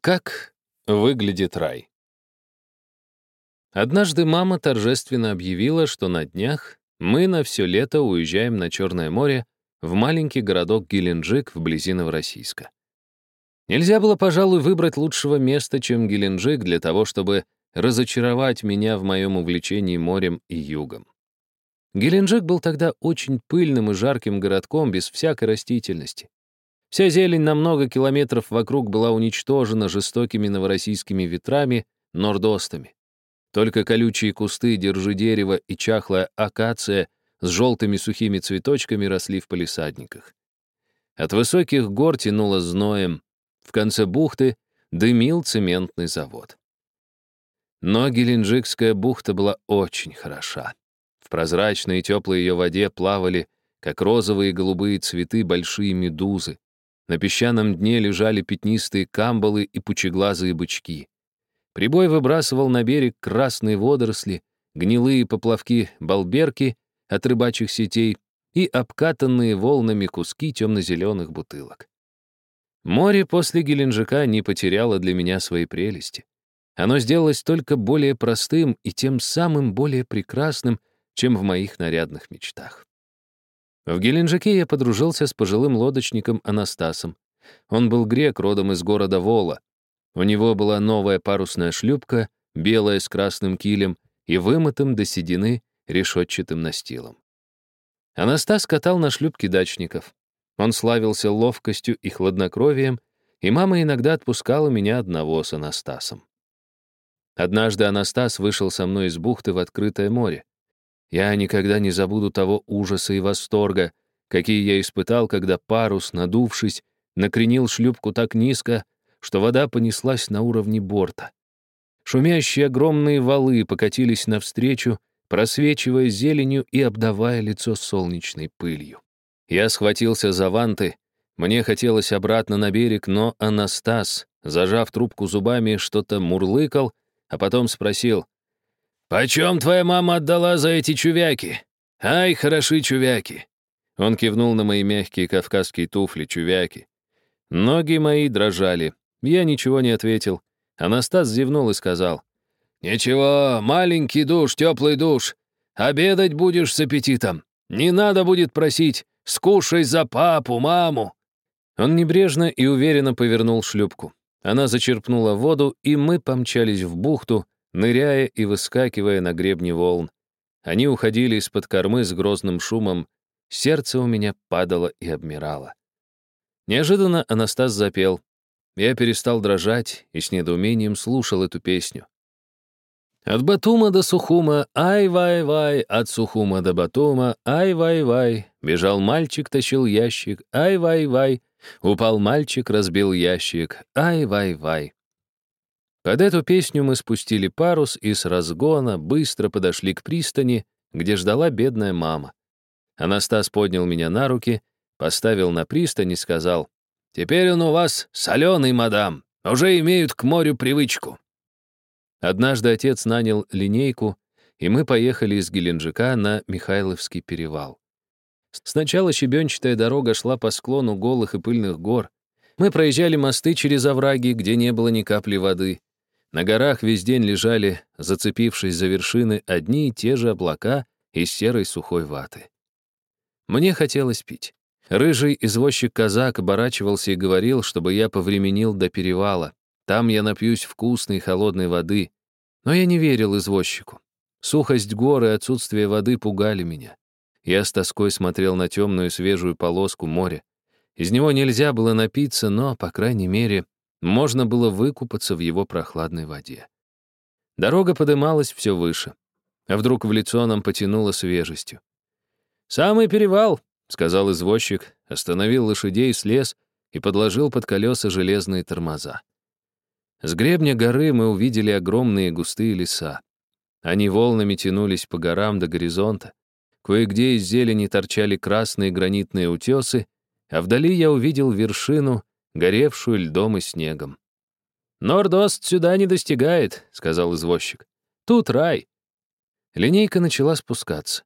Как выглядит рай? Однажды мама торжественно объявила, что на днях мы на все лето уезжаем на Черное море в маленький городок Геленджик вблизи Новороссийска. Нельзя было, пожалуй, выбрать лучшего места, чем Геленджик, для того, чтобы разочаровать меня в моем увлечении морем и югом. Геленджик был тогда очень пыльным и жарким городком без всякой растительности. Вся зелень на много километров вокруг была уничтожена жестокими новороссийскими ветрами, нордостами. Только колючие кусты, держи дерева и чахлая акация с желтыми сухими цветочками росли в палисадниках. От высоких гор тянуло зноем. В конце бухты дымил цементный завод. Но Геленджикская бухта была очень хороша. В прозрачной и теплой ее воде плавали, как розовые и голубые цветы, большие медузы. На песчаном дне лежали пятнистые камбалы и пучеглазые бычки. Прибой выбрасывал на берег красные водоросли, гнилые поплавки балберки от рыбачьих сетей и обкатанные волнами куски темно-зеленых бутылок. Море после Геленджика не потеряло для меня своей прелести. Оно сделалось только более простым и тем самым более прекрасным, чем в моих нарядных мечтах. В Геленджике я подружился с пожилым лодочником Анастасом. Он был грек, родом из города Вола. У него была новая парусная шлюпка, белая с красным килем и вымытым до седины решетчатым настилом. Анастас катал на шлюпке дачников. Он славился ловкостью и хладнокровием, и мама иногда отпускала меня одного с Анастасом. Однажды Анастас вышел со мной из бухты в открытое море. Я никогда не забуду того ужаса и восторга, какие я испытал, когда парус, надувшись, накренил шлюпку так низко, что вода понеслась на уровне борта. Шумящие огромные валы покатились навстречу, просвечивая зеленью и обдавая лицо солнечной пылью. Я схватился за ванты, мне хотелось обратно на берег, но Анастас, зажав трубку зубами, что-то мурлыкал, а потом спросил — «Почем твоя мама отдала за эти чувяки? Ай, хороши чувяки!» Он кивнул на мои мягкие кавказские туфли, чувяки. Ноги мои дрожали. Я ничего не ответил. Анастас зевнул и сказал. «Ничего, маленький душ, теплый душ. Обедать будешь с аппетитом. Не надо будет просить. Скушай за папу, маму». Он небрежно и уверенно повернул шлюпку. Она зачерпнула воду, и мы помчались в бухту, ныряя и выскакивая на гребни волн. Они уходили из-под кормы с грозным шумом, сердце у меня падало и обмирало. Неожиданно Анастас запел. Я перестал дрожать и с недоумением слушал эту песню. От Батума до Сухума, ай-вай-вай, от Сухума до Батума, ай-вай-вай. Бежал мальчик, тащил ящик, ай-вай-вай. Упал мальчик, разбил ящик, ай-вай-вай. Под эту песню мы спустили парус и с разгона быстро подошли к пристани, где ждала бедная мама. Анастас поднял меня на руки, поставил на пристань и сказал, «Теперь он у вас соленый, мадам, уже имеют к морю привычку». Однажды отец нанял линейку, и мы поехали из Геленджика на Михайловский перевал. Сначала щебенчатая дорога шла по склону голых и пыльных гор. Мы проезжали мосты через овраги, где не было ни капли воды. На горах весь день лежали, зацепившись за вершины, одни и те же облака из серой сухой ваты. Мне хотелось пить. Рыжий извозчик-казак оборачивался и говорил, чтобы я повременил до перевала. Там я напьюсь вкусной холодной воды. Но я не верил извозчику. Сухость гор и отсутствие воды пугали меня. Я с тоской смотрел на темную свежую полоску моря. Из него нельзя было напиться, но, по крайней мере, можно было выкупаться в его прохладной воде. Дорога подымалась все выше. А вдруг в лицо нам потянуло свежестью. «Самый перевал», — сказал извозчик, остановил лошадей, слез и подложил под колеса железные тормоза. С гребня горы мы увидели огромные густые леса. Они волнами тянулись по горам до горизонта. Кое-где из зелени торчали красные гранитные утесы, а вдали я увидел вершину горевшую льдом и снегом. «Нордост сюда не достигает», — сказал извозчик. «Тут рай». Линейка начала спускаться.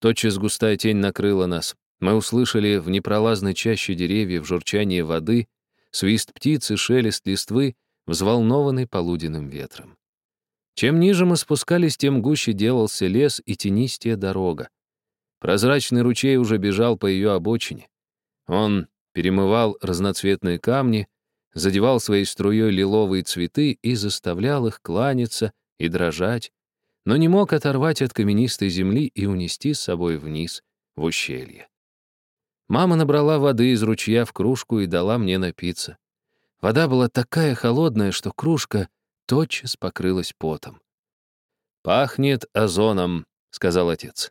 Тотчас густая тень накрыла нас. Мы услышали в непролазной чаще деревьев журчание воды, свист птиц и шелест листвы, взволнованный полуденным ветром. Чем ниже мы спускались, тем гуще делался лес и тенистая дорога. Прозрачный ручей уже бежал по ее обочине. Он перемывал разноцветные камни, задевал своей струей лиловые цветы и заставлял их кланяться и дрожать, но не мог оторвать от каменистой земли и унести с собой вниз, в ущелье. Мама набрала воды из ручья в кружку и дала мне напиться. Вода была такая холодная, что кружка тотчас покрылась потом. «Пахнет озоном», — сказал отец.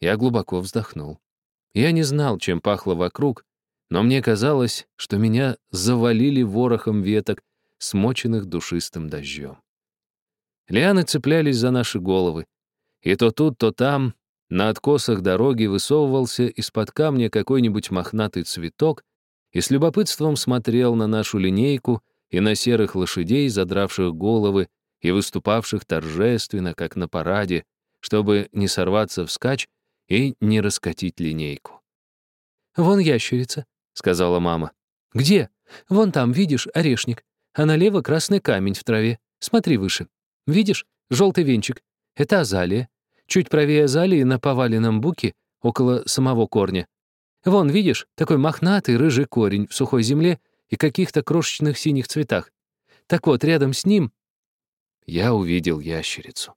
Я глубоко вздохнул. Я не знал, чем пахло вокруг, но мне казалось, что меня завалили ворохом веток, смоченных душистым дождем. Лианы цеплялись за наши головы, и то тут, то там, на откосах дороги высовывался из-под камня какой-нибудь мохнатый цветок и с любопытством смотрел на нашу линейку и на серых лошадей, задравших головы и выступавших торжественно, как на параде, чтобы не сорваться вскачь и не раскатить линейку. «Вон ящерица», — сказала мама. «Где? Вон там, видишь, орешник, а налево красный камень в траве. Смотри выше. Видишь, желтый венчик. Это азалия. Чуть правее азалии на поваленном буке, около самого корня. Вон, видишь, такой мохнатый рыжий корень в сухой земле и каких-то крошечных синих цветах. Так вот, рядом с ним я увидел ящерицу.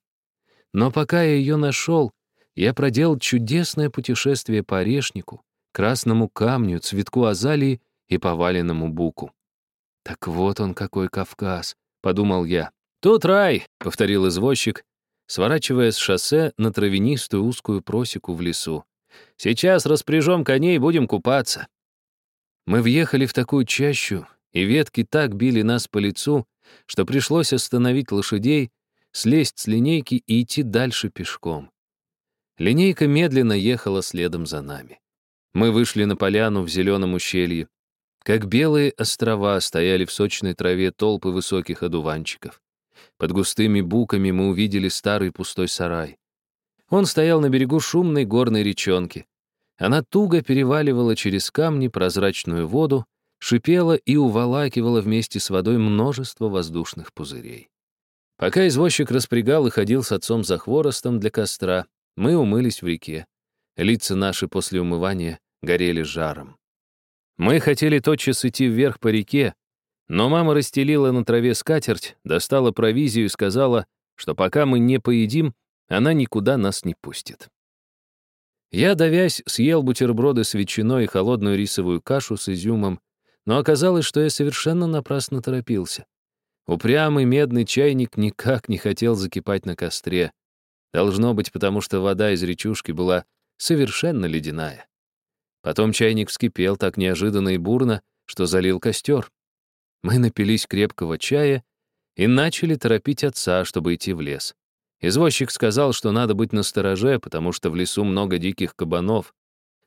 Но пока я ее нашел, я проделал чудесное путешествие по орешнику, красному камню, цветку азалии и поваленному буку. «Так вот он какой Кавказ», — подумал я. «Тут рай», — повторил извозчик, сворачивая с шоссе на травянистую узкую просеку в лесу. «Сейчас распряжем коней и будем купаться». Мы въехали в такую чащу, и ветки так били нас по лицу, что пришлось остановить лошадей, слезть с линейки и идти дальше пешком. Линейка медленно ехала следом за нами. Мы вышли на поляну в зеленом ущелье. Как белые острова стояли в сочной траве толпы высоких одуванчиков. Под густыми буками мы увидели старый пустой сарай. Он стоял на берегу шумной горной речонки. Она туго переваливала через камни прозрачную воду, шипела и уволакивала вместе с водой множество воздушных пузырей. Пока извозчик распрягал и ходил с отцом за хворостом для костра, мы умылись в реке. Лица наши после умывания горели жаром. Мы хотели тотчас идти вверх по реке, но мама расстелила на траве скатерть, достала провизию и сказала, что пока мы не поедим, она никуда нас не пустит. Я, давясь, съел бутерброды с ветчиной и холодную рисовую кашу с изюмом, но оказалось, что я совершенно напрасно торопился. Упрямый медный чайник никак не хотел закипать на костре. Должно быть, потому что вода из речушки была совершенно ледяная. Потом чайник вскипел так неожиданно и бурно, что залил костер. Мы напились крепкого чая и начали торопить отца, чтобы идти в лес. Извозчик сказал, что надо быть настороже, потому что в лесу много диких кабанов.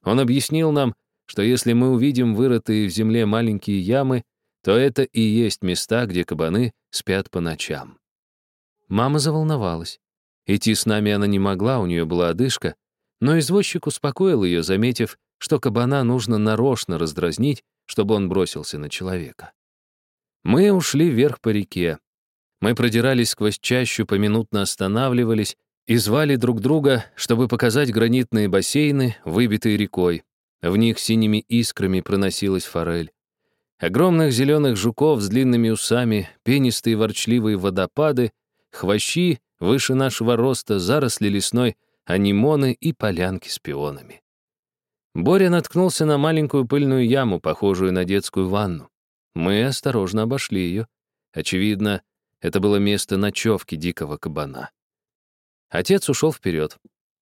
Он объяснил нам, что если мы увидим вырытые в земле маленькие ямы, то это и есть места, где кабаны спят по ночам. Мама заволновалась. Идти с нами она не могла, у нее была одышка, но извозчик успокоил ее, заметив, что кабана нужно нарочно раздразнить, чтобы он бросился на человека. Мы ушли вверх по реке. Мы продирались сквозь чащу, поминутно останавливались и звали друг друга, чтобы показать гранитные бассейны, выбитые рекой. В них синими искрами проносилась форель. Огромных зеленых жуков с длинными усами, пенистые ворчливые водопады, хвощи выше нашего роста, заросли лесной — анимоны и полянки с пионами. Боря наткнулся на маленькую пыльную яму, похожую на детскую ванну. Мы осторожно обошли ее. Очевидно, это было место ночевки дикого кабана. Отец ушел вперед.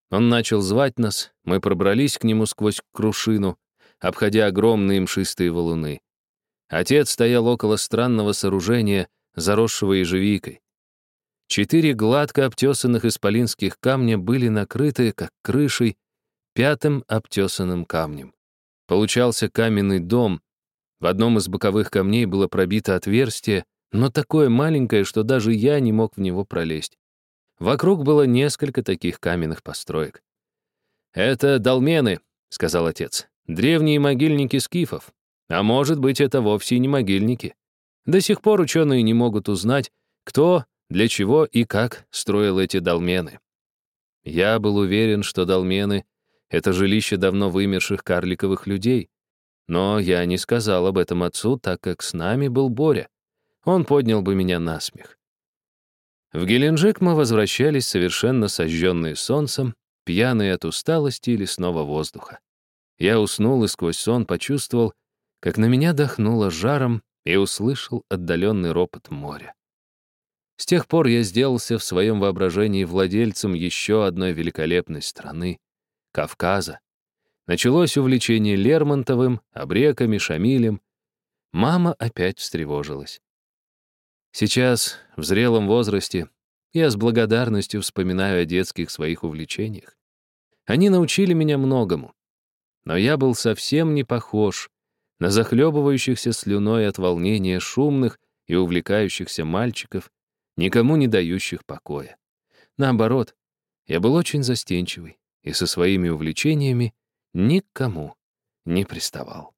Он начал звать нас, мы пробрались к нему сквозь крушину, обходя огромные мшистые валуны. Отец стоял около странного сооружения, заросшего ежевикой. Четыре гладко обтесанных исполинских камня были накрыты, как крышей, пятым обтесанным камнем. Получался каменный дом. В одном из боковых камней было пробито отверстие, но такое маленькое, что даже я не мог в него пролезть. Вокруг было несколько таких каменных построек. «Это долмены», — сказал отец, — «древние могильники скифов. А может быть, это вовсе не могильники. До сих пор ученые не могут узнать, кто, для чего и как строил эти долмены. Я был уверен, что долмены — это жилище давно вымерших карликовых людей. Но я не сказал об этом отцу, так как с нами был Боря. Он поднял бы меня на смех. В Геленджик мы возвращались совершенно сожженные солнцем, пьяные от усталости и лесного воздуха. Я уснул и сквозь сон почувствовал, как на меня дохнуло жаром и услышал отдаленный ропот моря. С тех пор я сделался в своем воображении владельцем еще одной великолепной страны — Кавказа. Началось увлечение Лермонтовым, Обреками, Шамилем. Мама опять встревожилась. Сейчас, в зрелом возрасте, я с благодарностью вспоминаю о детских своих увлечениях. Они научили меня многому. Но я был совсем не похож на захлебывающихся слюной от волнения шумных и увлекающихся мальчиков, никому не дающих покоя. Наоборот, я был очень застенчивый и со своими увлечениями никому не приставал.